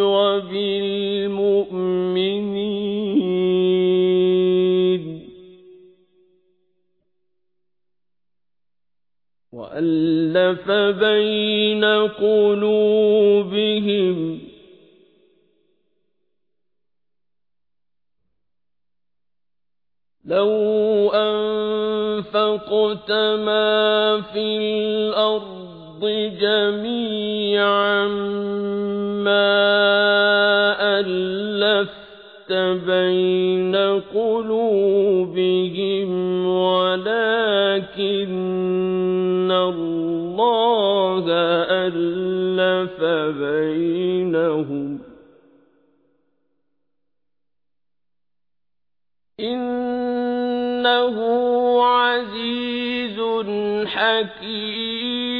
وَبِالْمُؤْمِنِينَ. وَأَلَّفَ بَيْنَ قُلُوبِهِمْ لَوْ أَنفَقْتَ مَا فِي الْأَرْضِ جَمِيعًا مَّا أَلَّفْتَ بَيْنَ قُلُوبِهِمْ وَلَٰكِنَّ اللَّهَ أَلَّفَ بَيْنَهُمْ ۚ. إِنَّهُ عَزِيزٌ حَكِيمٌ.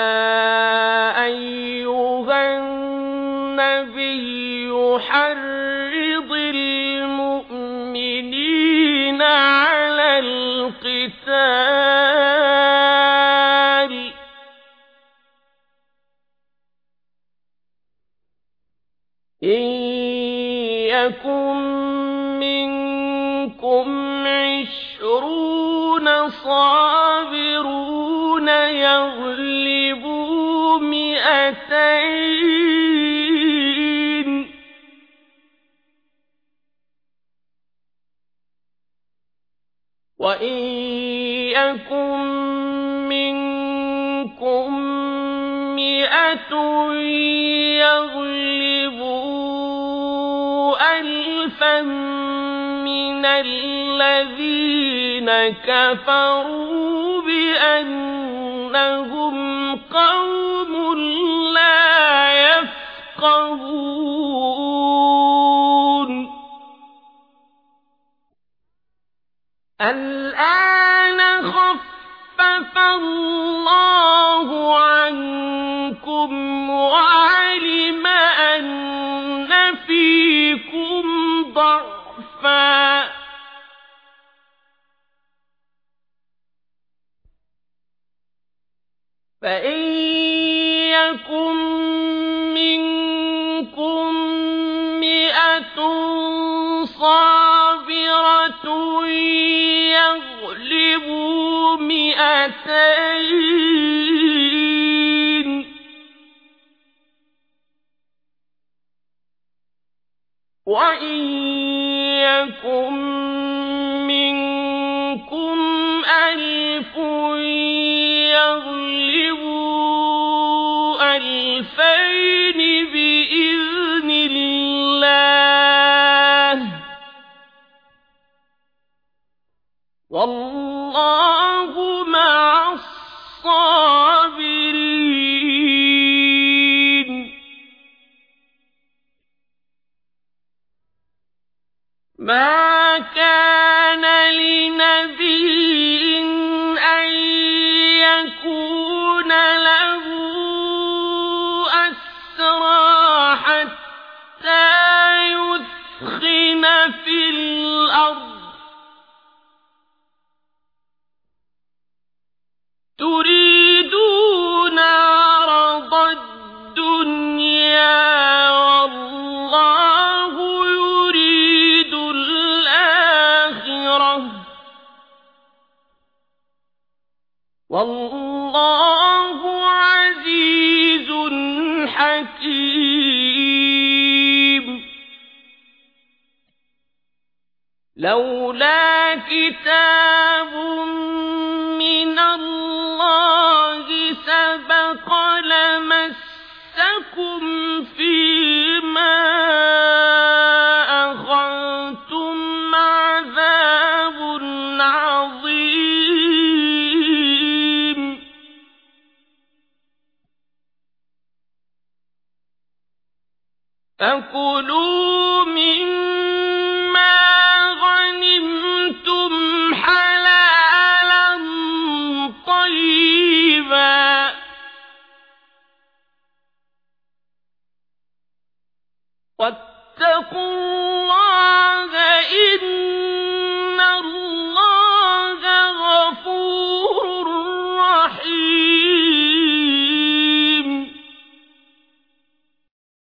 إِن يَكُن مِّنكُمْ عِشْرُونَ صَابِرُونَ يَغْلِبُوا مِائَتَيْنِ ۚ وَإِن يَكُن مِّنكُم مِّائَةٌ يَغْلِبُوا مِّنَ الَّذِينَ كَفَرُوا بِأَنَّهُمْ قَوْمٌ لَّا يَفْقَهُونَ الْآنَ خَفَّفَ اللَّهُ فَإِن يَكُن مِّنكُم مِّائَةٌ صَابِرَةٌ يَغْلِبُوا مِائَتَيْنِ ۚ وَإِن يَكُن أَلْفَيْنِ بِإِذْنِ اللَّهِ ۗ. وَاللَّهُ مَعَ الصَّابِرِينَ. مَا كَانَ لِنَبِيٍّ والله عزيز حكيم. لولا كتاب من فكلوا مما غنمتم حلالا طيبا